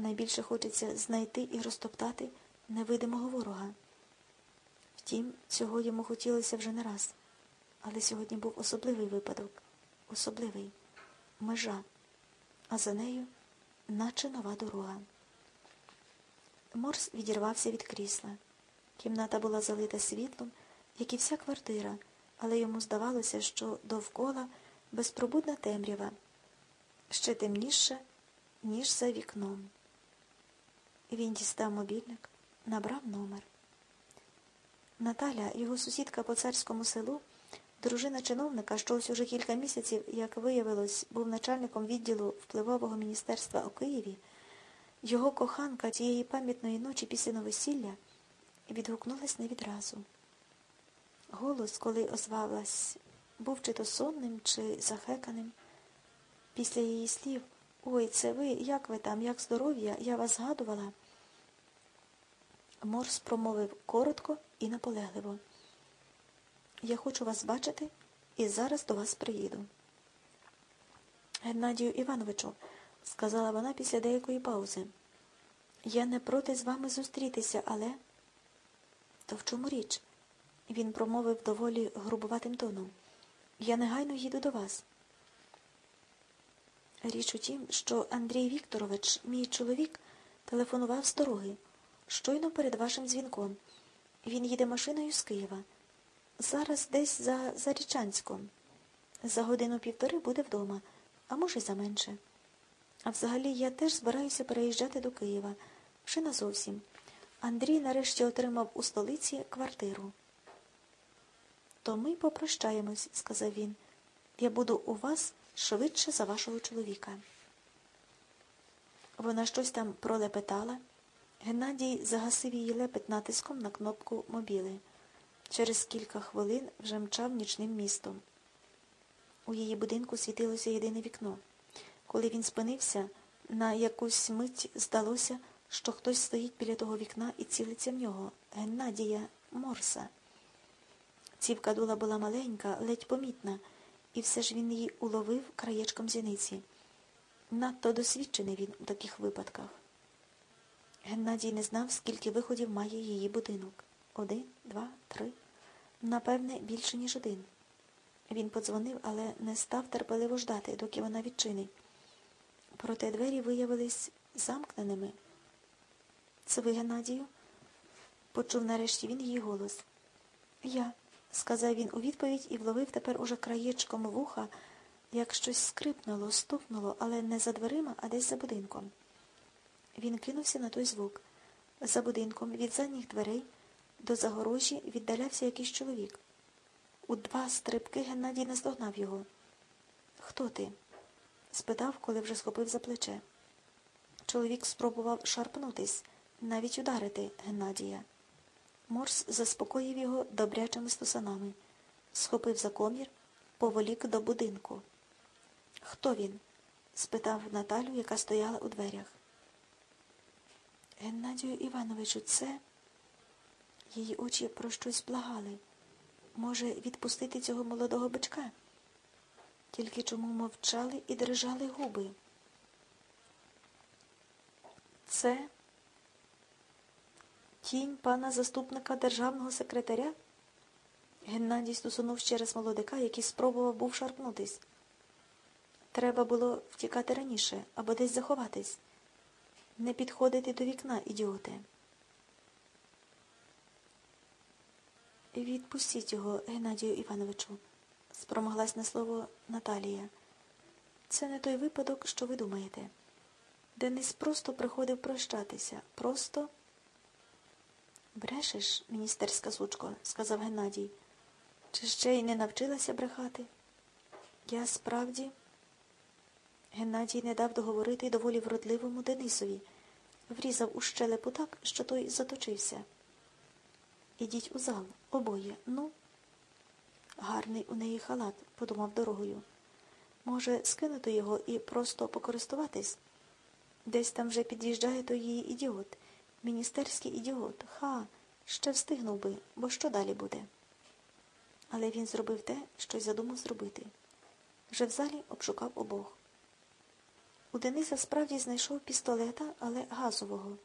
найбільше хочеться знайти і розтоптати невидимого ворога. Втім, цього йому хотілося вже не раз. Але сьогодні був особливий випадок, особливий межа, а за нею наче нова дорога. Морс відірвався від крісла. Кімната була залита світлом, як і вся квартира, але йому здавалося, що довкола безпробудна темрява, ще темніше, ніж за вікном. Він дістав мобільник, набрав номер. Наталя, його сусідка по царському селу, дружина чиновника, що ось уже кілька місяців, як виявилось, був начальником відділу впливового міністерства у Києві, його коханка тієї пам'ятної ночі після новосілля відгукнулась не відразу. Голос, коли озвалась, був чи то сонним, чи захеканим. Після її слів Ой, це ви, як ви там, як здоров'я, я вас згадувала. Морс промовив коротко і наполегливо. Я хочу вас бачити і зараз до вас приїду. Геннадію Івановичу, сказала вона після деякої паузи, я не проти з вами зустрітися, але. То в чому річ? Він промовив доволі грубуватим тоном. Я негайно їду до вас. Річ у тім, що Андрій Вікторович, мій чоловік, телефонував з дороги, щойно перед вашим дзвінком. Він їде машиною з Києва. Зараз десь за Зарічанськом. За годину-півтори буде вдома, а може, й за менше. А взагалі я теж збираюся переїжджати до Києва. Вже назовсім. Андрій нарешті отримав у столиці квартиру. То ми попрощаємось, сказав він. Я буду у вас швидше за вашого чоловіка. Вона щось там пролепетала. Геннадій загасив її лепет натиском на кнопку мобіли. Через кілька хвилин вже мчав нічним містом. У її будинку світилося єдине вікно. Коли він спинився, на якусь мить здалося, що хтось стоїть біля того вікна і цілиться в нього. Геннадія Морса. Цівка дула була маленька, ледь помітна, і все ж він її уловив краєчком зіниці. Надто досвідчений він у таких випадках. Геннадій не знав, скільки виходів має її будинок. Один, два, три. Напевне, більше, ніж один. Він подзвонив, але не став терпеливо ждати, доки вона відчинить. Проте двері виявились замкненими. Це ви, Геннадію? Почув нарешті він її голос. Я, сказав він у відповідь і вловив тепер уже краєчком вуха, як щось скрипнуло, стукнуло, але не за дверима, а десь за будинком. Він кинувся на той звук. За будинком від задніх дверей до загорожі віддалявся якийсь чоловік. У два стрибки Геннадій наздогнав його. Хто ти? спитав, коли вже схопив за плече. Чоловік спробував шарпнутись, навіть ударити Геннадія. Морс заспокоїв його добрячими стусанами, схопив за комір, поволік до будинку. Хто він? спитав Наталю, яка стояла у дверях. Геннадію Івановичу, це її очі про щось благали. Може, відпустити цього молодого бичка? Тільки чому мовчали і дрижали губи? Це тінь пана заступника державного секретаря? Геннадій стусунув ще раз молодика, який спробував був шарпнутись. Треба було втікати раніше або десь заховатись. Не підходити до вікна, ідіоти. Відпустіть його, Геннадію Івановичу, спромоглась на слово Наталія. Це не той випадок, що ви думаєте. Денис просто приходив прощатися. Просто. Брешеш, міністерська сучко, сказав Геннадій. Чи ще й не навчилася брехати? Я справді. Геннадій не дав договорити доволі вродливому Денисові, врізав у щелепу так, що той заточився. Ідіть у зал, обоє, ну. Гарний у неї халат, подумав дорогою. Може, скинути його і просто покористуватись? Десь там вже під'їжджає той її ідіот, міністерський ідіот. Ха, ще встигнув би, бо що далі буде? Але він зробив те, що й задумав зробити. Вже в залі обшукав обох. У Дениса справді знайшов пістолета, але газового.